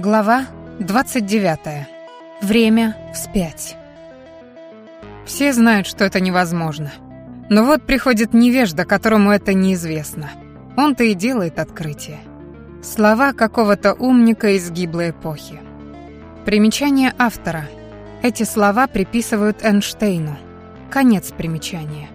Глава 29. Время вспять. Все знают, что это невозможно. Но вот приходит невежда, которому это неизвестно. Он-то и делает открытие. Слова какого-то умника из гиблой эпохи. Примечание автора. Эти слова приписывают Эйнштейну. Конец примечания.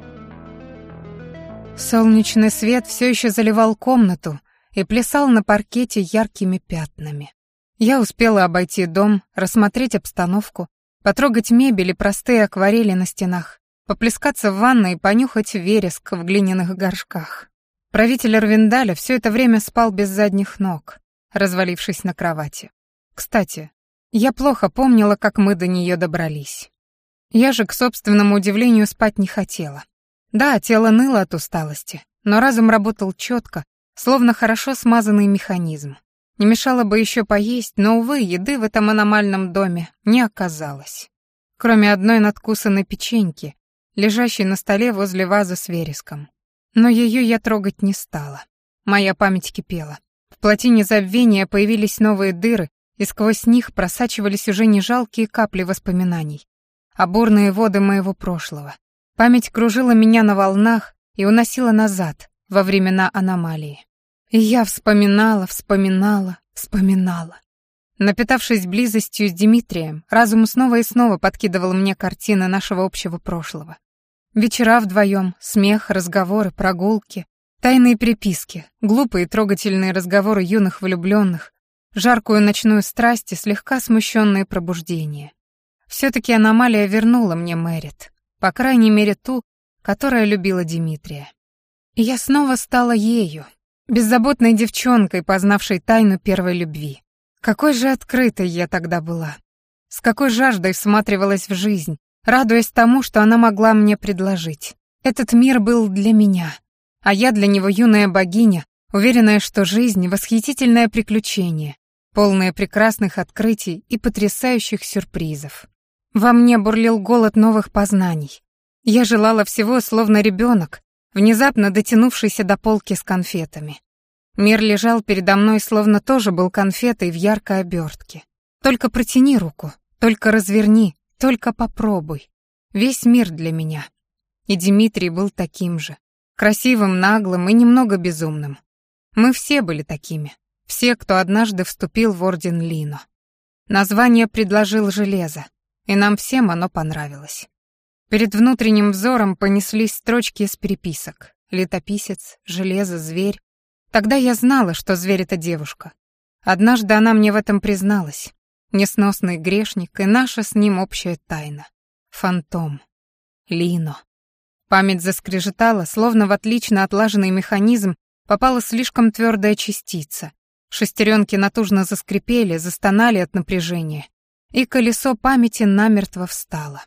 Солнечный свет все еще заливал комнату и плясал на паркете яркими пятнами. Я успела обойти дом, рассмотреть обстановку, потрогать мебель и простые акварели на стенах, поплескаться в ванной и понюхать вереск в глиняных горшках. Правитель Арвиндаля все это время спал без задних ног, развалившись на кровати. Кстати, я плохо помнила, как мы до нее добрались. Я же, к собственному удивлению, спать не хотела. Да, тело ныло от усталости, но разум работал четко, словно хорошо смазанный механизм. Не мешало бы еще поесть, но, увы, еды в этом аномальном доме не оказалось. Кроме одной надкусанной печеньки, лежащей на столе возле вазы с вереском. Но ее я трогать не стала. Моя память кипела. В плотине забвения появились новые дыры, и сквозь них просачивались уже не жалкие капли воспоминаний, а бурные воды моего прошлого. Память кружила меня на волнах и уносила назад, во времена аномалии. И я вспоминала, вспоминала, вспоминала. Напитавшись близостью с Дмитрием, разум снова и снова подкидывал мне картины нашего общего прошлого. Вечера вдвоем, смех, разговоры, прогулки, тайные переписки, глупые и трогательные разговоры юных влюбленных, жаркую ночную страсть и слегка смущенные пробуждения. Все-таки аномалия вернула мне Мэрит, по крайней мере ту, которая любила Дмитрия. И я снова стала ею, беззаботной девчонкой, познавшей тайну первой любви. Какой же открытой я тогда была. С какой жаждой всматривалась в жизнь, радуясь тому, что она могла мне предложить. Этот мир был для меня, а я для него юная богиня, уверенная, что жизнь — восхитительное приключение, полное прекрасных открытий и потрясающих сюрпризов. Во мне бурлил голод новых познаний. Я желала всего, словно ребенок, внезапно дотянувшийся до полки с конфетами. Мир лежал передо мной, словно тоже был конфетой в яркой обертке. Только протяни руку, только разверни, только попробуй. Весь мир для меня. И Дмитрий был таким же. Красивым, наглым и немного безумным. Мы все были такими. Все, кто однажды вступил в Орден Лино. Название предложил «Железо», и нам всем оно понравилось. Перед внутренним взором понеслись строчки из переписок. Летописец, железо, зверь. Тогда я знала, что зверь — это девушка. Однажды она мне в этом призналась. Несносный грешник и наша с ним общая тайна. Фантом. Лино. Память заскрежетала, словно в отлично отлаженный механизм попала слишком твердая частица. Шестеренки натужно заскрипели, застонали от напряжения, и колесо памяти намертво встало.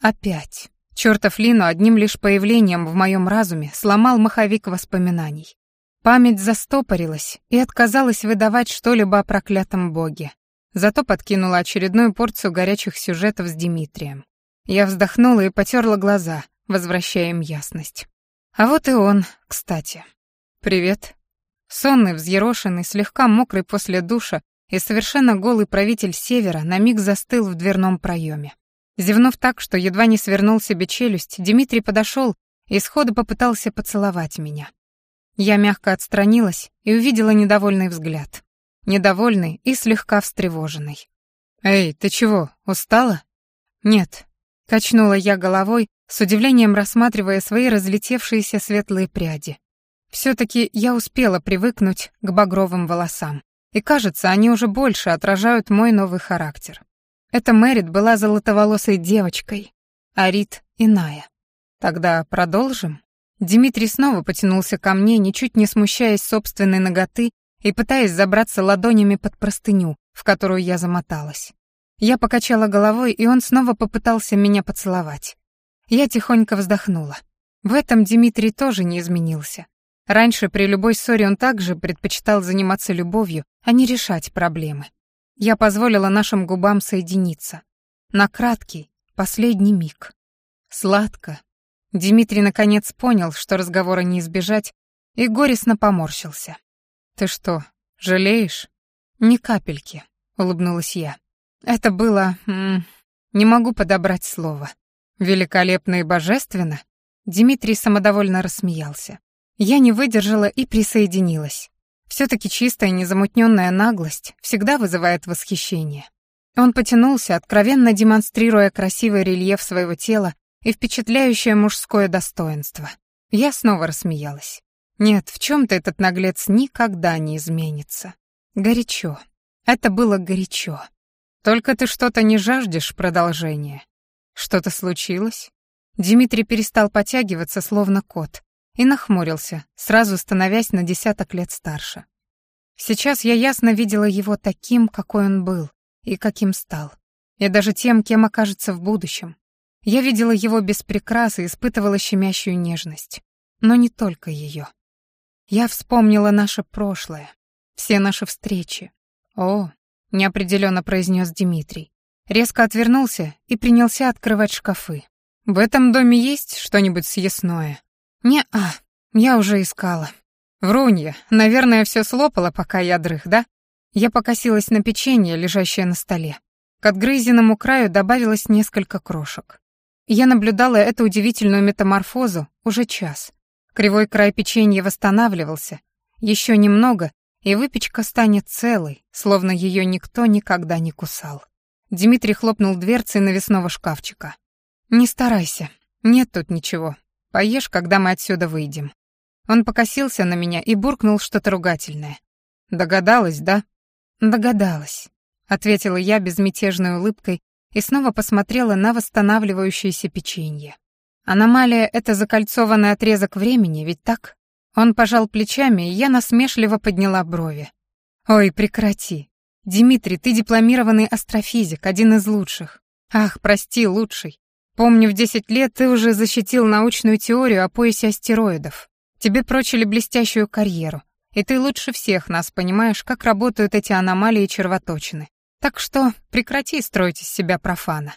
Опять. Чёртов лино одним лишь появлением в моем разуме сломал маховик воспоминаний. Память застопорилась и отказалась выдавать что-либо о проклятом боге. Зато подкинула очередную порцию горячих сюжетов с Дмитрием. Я вздохнула и потёрла глаза, возвращая им ясность. А вот и он, кстати. «Привет». Сонный, взъерошенный, слегка мокрый после душа и совершенно голый правитель Севера на миг застыл в дверном проёме. Зевнув так, что едва не свернул себе челюсть, Дмитрий подошел и сходу попытался поцеловать меня. Я мягко отстранилась и увидела недовольный взгляд. Недовольный и слегка встревоженный. «Эй, ты чего, устала?» «Нет», — качнула я головой, с удивлением рассматривая свои разлетевшиеся светлые пряди. Все-таки я успела привыкнуть к багровым волосам, и, кажется, они уже больше отражают мой новый характер. Эта Мэрит была золотоволосой девочкой, а Рит — иная. Тогда продолжим? Дмитрий снова потянулся ко мне, ничуть не смущаясь собственной ноготы и пытаясь забраться ладонями под простыню, в которую я замоталась. Я покачала головой, и он снова попытался меня поцеловать. Я тихонько вздохнула. В этом Дмитрий тоже не изменился. Раньше при любой ссоре он также предпочитал заниматься любовью, а не решать проблемы. Я позволила нашим губам соединиться. На краткий, последний миг. Сладко. Дмитрий наконец понял, что разговора не избежать, и горестно поморщился. «Ты что, жалеешь?» «Ни капельки», — улыбнулась я. «Это было... М -м, не могу подобрать слово. Великолепно и божественно?» Дмитрий самодовольно рассмеялся. Я не выдержала и присоединилась. Все-таки чистая незамутненная наглость всегда вызывает восхищение. Он потянулся, откровенно демонстрируя красивый рельеф своего тела и впечатляющее мужское достоинство. Я снова рассмеялась. Нет, в чем-то этот наглец никогда не изменится. Горячо. Это было горячо. Только ты что-то не жаждешь продолжения. Что-то случилось? Дмитрий перестал потягиваться, словно кот, и нахмурился, сразу становясь на десяток лет старше. Сейчас я ясно видела его таким, какой он был и каким стал, и даже тем, кем окажется в будущем. Я видела его без прикрас и испытывала щемящую нежность. Но не только ее. Я вспомнила наше прошлое, все наши встречи. «О», — неопределенно произнес Дмитрий. Резко отвернулся и принялся открывать шкафы. «В этом доме есть что-нибудь съестное?» «Не-а, я уже искала. Врунья, наверное, все слопала, пока я дрых, да?» Я покосилась на печенье, лежащее на столе. К отгрызенному краю добавилось несколько крошек. Я наблюдала эту удивительную метаморфозу уже час. Кривой край печенья восстанавливался. Еще немного, и выпечка станет целой, словно ее никто никогда не кусал. Дмитрий хлопнул дверцей навесного шкафчика. «Не старайся, нет тут ничего. Поешь, когда мы отсюда выйдем». Он покосился на меня и буркнул что-то ругательное. «Догадалась, да?» «Догадалась», — ответила я безмятежной улыбкой и снова посмотрела на восстанавливающееся печенье. «Аномалия — это закольцованный отрезок времени, ведь так?» Он пожал плечами, и я насмешливо подняла брови. «Ой, прекрати. Дмитрий, ты дипломированный астрофизик, один из лучших. Ах, прости, лучший. Помню, в 10 лет ты уже защитил научную теорию о поясе астероидов. Тебе прочили блестящую карьеру, и ты лучше всех нас понимаешь, как работают эти аномалии и червоточины. Так что прекрати строить из себя профана».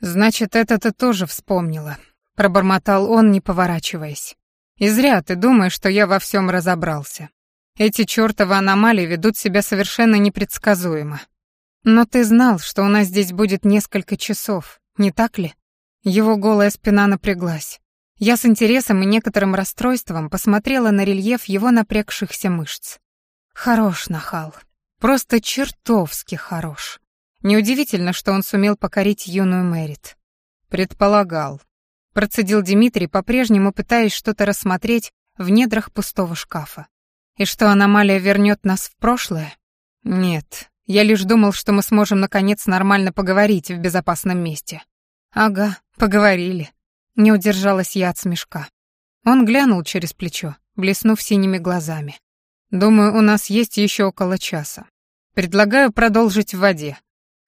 «Значит, это ты тоже вспомнила», — пробормотал он, не поворачиваясь. «И зря ты думаешь, что я во всем разобрался. Эти чертовы аномалии ведут себя совершенно непредсказуемо. Но ты знал, что у нас здесь будет несколько часов, не так ли? Его голая спина напряглась. Я с интересом и некоторым расстройством посмотрела на рельеф его напрягшихся мышц. Хорош, нахал. Просто чертовски хорош. Неудивительно, что он сумел покорить юную Мэрит. Предполагал. Процедил Дмитрий, по-прежнему пытаясь что-то рассмотреть в недрах пустого шкафа. И что аномалия вернет нас в прошлое? Нет, я лишь думал, что мы сможем наконец нормально поговорить в безопасном месте. «Ага, поговорили». Не удержалась я от смешка. Он глянул через плечо, блеснув синими глазами. «Думаю, у нас есть еще около часа. Предлагаю продолжить в воде.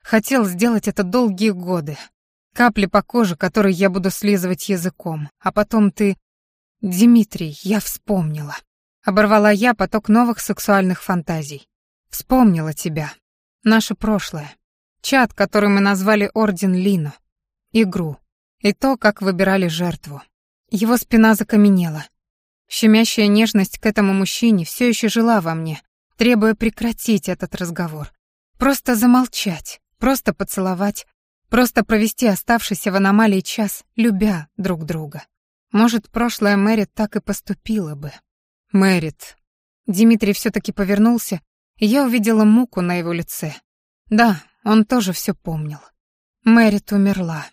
Хотел сделать это долгие годы. Капли по коже, которые я буду слизывать языком, а потом ты...» «Димитрий, я вспомнила». Оборвала я поток новых сексуальных фантазий. «Вспомнила тебя. Наше прошлое. Чат, который мы назвали Орден Лино игру и то, как выбирали жертву. Его спина закаменела. Щемящая нежность к этому мужчине все еще жила во мне, требуя прекратить этот разговор. Просто замолчать, просто поцеловать, просто провести оставшийся в аномалии час, любя друг друга. Может, прошлое Мэрит так и поступила бы. Мэрит. Дмитрий все-таки повернулся, и я увидела муку на его лице. Да, он тоже все помнил. Мэрит умерла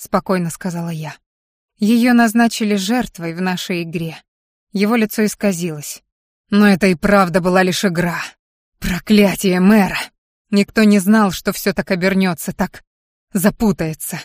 спокойно сказала я. Ее назначили жертвой в нашей игре. Его лицо исказилось. Но это и правда была лишь игра. Проклятие мэра! Никто не знал, что все так обернется, так запутается.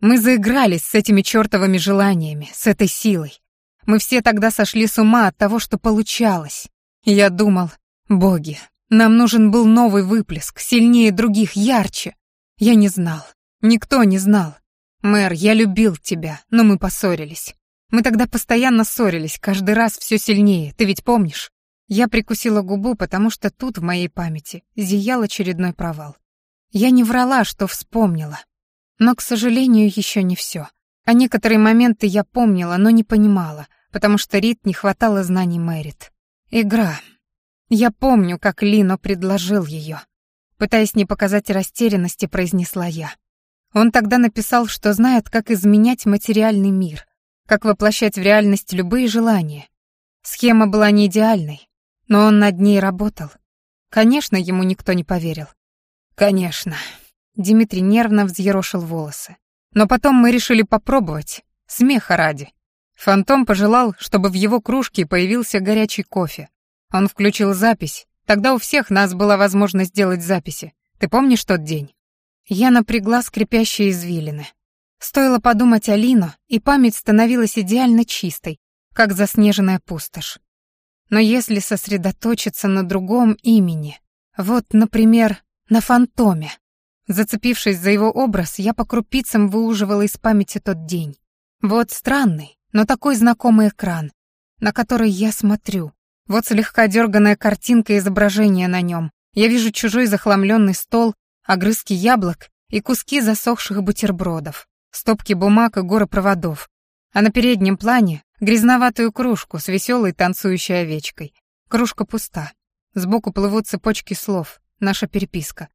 Мы заигрались с этими чертовыми желаниями, с этой силой. Мы все тогда сошли с ума от того, что получалось. Я думал, боги, нам нужен был новый выплеск, сильнее других, ярче. Я не знал, никто не знал. «Мэр, я любил тебя, но мы поссорились. Мы тогда постоянно ссорились, каждый раз все сильнее, ты ведь помнишь?» Я прикусила губу, потому что тут в моей памяти зиял очередной провал. Я не врала, что вспомнила. Но, к сожалению, еще не все. А некоторые моменты я помнила, но не понимала, потому что Рит не хватало знаний Мэрит. Игра. Я помню, как Лино предложил ее. Пытаясь не показать растерянности, произнесла я. Он тогда написал, что знает, как изменять материальный мир, как воплощать в реальность любые желания. Схема была не идеальной, но он над ней работал. Конечно, ему никто не поверил. Конечно. Дмитрий нервно взъерошил волосы. Но потом мы решили попробовать, смеха ради. Фантом пожелал, чтобы в его кружке появился горячий кофе. Он включил запись. Тогда у всех нас была возможность сделать записи. Ты помнишь тот день? Я напрягла скрипящие извилины. Стоило подумать о Лину, и память становилась идеально чистой, как заснеженная пустошь. Но если сосредоточиться на другом имени, вот, например, на фантоме. Зацепившись за его образ, я по крупицам выуживала из памяти тот день. Вот странный, но такой знакомый экран, на который я смотрю. Вот слегка дерганная картинка изображения на нем. Я вижу чужой захламленный стол, огрызки яблок и куски засохших бутербродов, стопки бумаг и горы проводов, а на переднем плане грязноватую кружку с веселой танцующей овечкой. Кружка пуста. Сбоку плывут цепочки слов, наша переписка.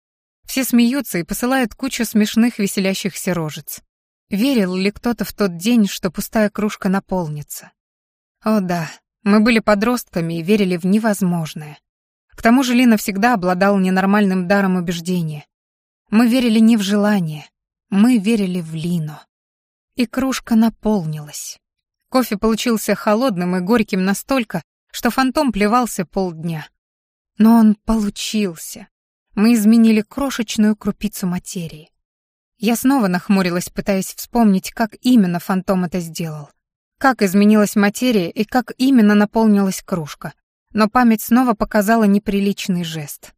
Все смеются и посылают кучу смешных веселящихся рожиц. Верил ли кто-то в тот день, что пустая кружка наполнится? О да, мы были подростками и верили в невозможное. К тому же Лина всегда обладал ненормальным даром убеждения. Мы верили не в желание, мы верили в Лину. И кружка наполнилась. Кофе получился холодным и горьким настолько, что фантом плевался полдня. Но он получился. Мы изменили крошечную крупицу материи. Я снова нахмурилась, пытаясь вспомнить, как именно фантом это сделал. Как изменилась материя и как именно наполнилась кружка. Но память снова показала неприличный жест.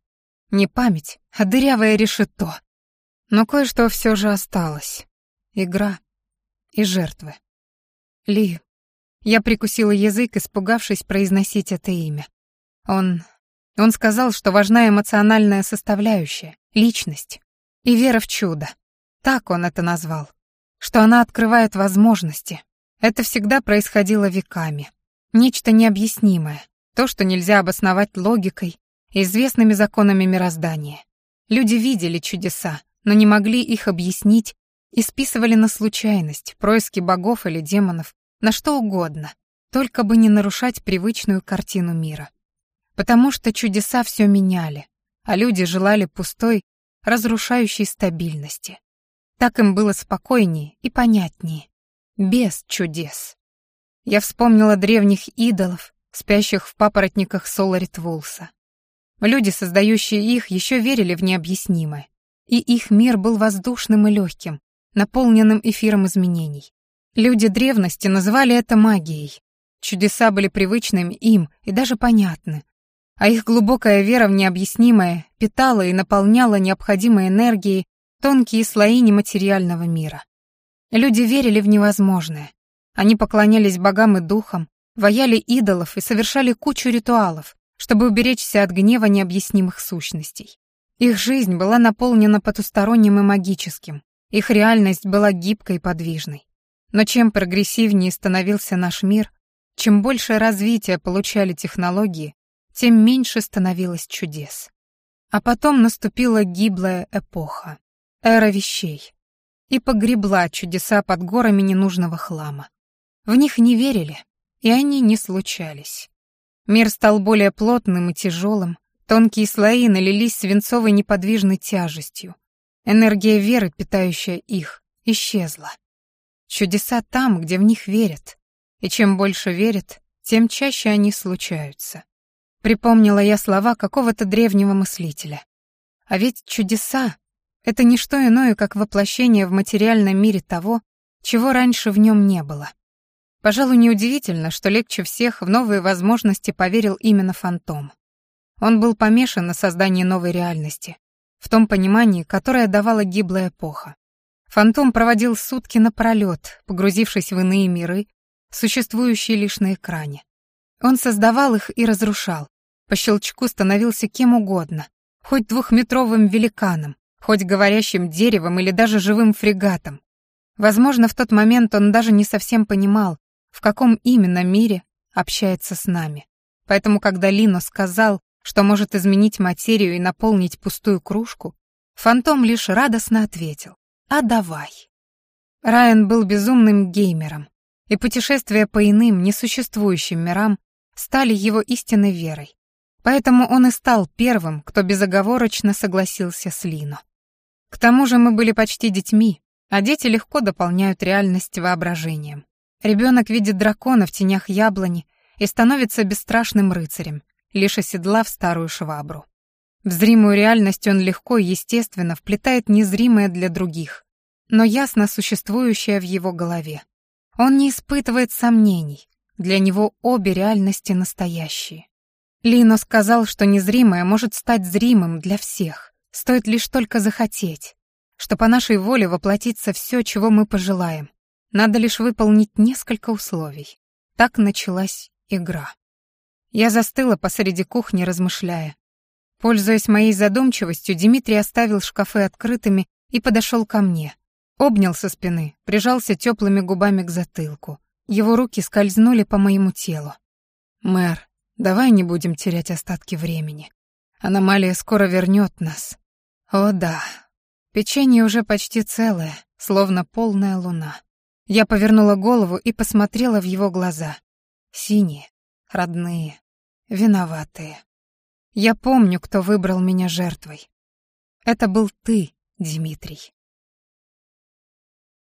Не память, а дырявое решето. Но кое-что все же осталось. Игра и жертвы. Ли. Я прикусила язык, испугавшись произносить это имя. Он... Он сказал, что важна эмоциональная составляющая, личность и вера в чудо. Так он это назвал. Что она открывает возможности. Это всегда происходило веками. Нечто необъяснимое, то, что нельзя обосновать логикой и известными законами мироздания. Люди видели чудеса, но не могли их объяснить и списывали на случайность, происки богов или демонов, на что угодно, только бы не нарушать привычную картину мира. Потому что чудеса все меняли, а люди желали пустой, разрушающей стабильности. Так им было спокойнее и понятнее. Без чудес. Я вспомнила древних идолов, спящих в папоротниках Соларит Вулса. Люди, создающие их, еще верили в необъяснимое и их мир был воздушным и легким, наполненным эфиром изменений. Люди древности называли это магией. Чудеса были привычными им и даже понятны. А их глубокая вера в необъяснимое питала и наполняла необходимой энергией тонкие слои нематериального мира. Люди верили в невозможное. Они поклонялись богам и духам, ваяли идолов и совершали кучу ритуалов, чтобы уберечься от гнева необъяснимых сущностей. Их жизнь была наполнена потусторонним и магическим. Их реальность была гибкой и подвижной. Но чем прогрессивнее становился наш мир, чем больше развития получали технологии, тем меньше становилось чудес. А потом наступила гиблая эпоха, эра вещей, и погребла чудеса под горами ненужного хлама. В них не верили, и они не случались. Мир стал более плотным и тяжелым, Тонкие слои налились свинцовой неподвижной тяжестью. Энергия веры, питающая их, исчезла. Чудеса там, где в них верят. И чем больше верят, тем чаще они случаются. Припомнила я слова какого-то древнего мыслителя. А ведь чудеса — это не что иное, как воплощение в материальном мире того, чего раньше в нем не было. Пожалуй, неудивительно, что легче всех в новые возможности поверил именно фантом. Он был помешан на создании новой реальности, в том понимании, которое давала гиблая эпоха. Фантом проводил сутки напролёт, погрузившись в иные миры, существующие лишь на экране. Он создавал их и разрушал, по щелчку становился кем угодно, хоть двухметровым великаном, хоть говорящим деревом или даже живым фрегатом. Возможно, в тот момент он даже не совсем понимал, в каком именно мире общается с нами. Поэтому, когда Лино сказал, что может изменить материю и наполнить пустую кружку, фантом лишь радостно ответил «А давай». Райан был безумным геймером, и путешествия по иным, несуществующим мирам стали его истинной верой. Поэтому он и стал первым, кто безоговорочно согласился с Лино. К тому же мы были почти детьми, а дети легко дополняют реальность воображением. Ребенок видит дракона в тенях яблони и становится бесстрашным рыцарем, лишь оседлав старую швабру. В зримую реальность он легко и естественно вплетает незримое для других, но ясно существующее в его голове. Он не испытывает сомнений, для него обе реальности настоящие. Лино сказал, что незримое может стать зримым для всех, стоит лишь только захотеть, что по нашей воле воплотится все, чего мы пожелаем. Надо лишь выполнить несколько условий. Так началась игра. Я застыла посреди кухни, размышляя. Пользуясь моей задумчивостью, Дмитрий оставил шкафы открытыми и подошел ко мне. Обнял со спины, прижался теплыми губами к затылку. Его руки скользнули по моему телу. «Мэр, давай не будем терять остатки времени. Аномалия скоро вернет нас». «О да». Печенье уже почти целое, словно полная луна. Я повернула голову и посмотрела в его глаза. Синие, родные, виноватые. Я помню, кто выбрал меня жертвой. Это был ты, Дмитрий.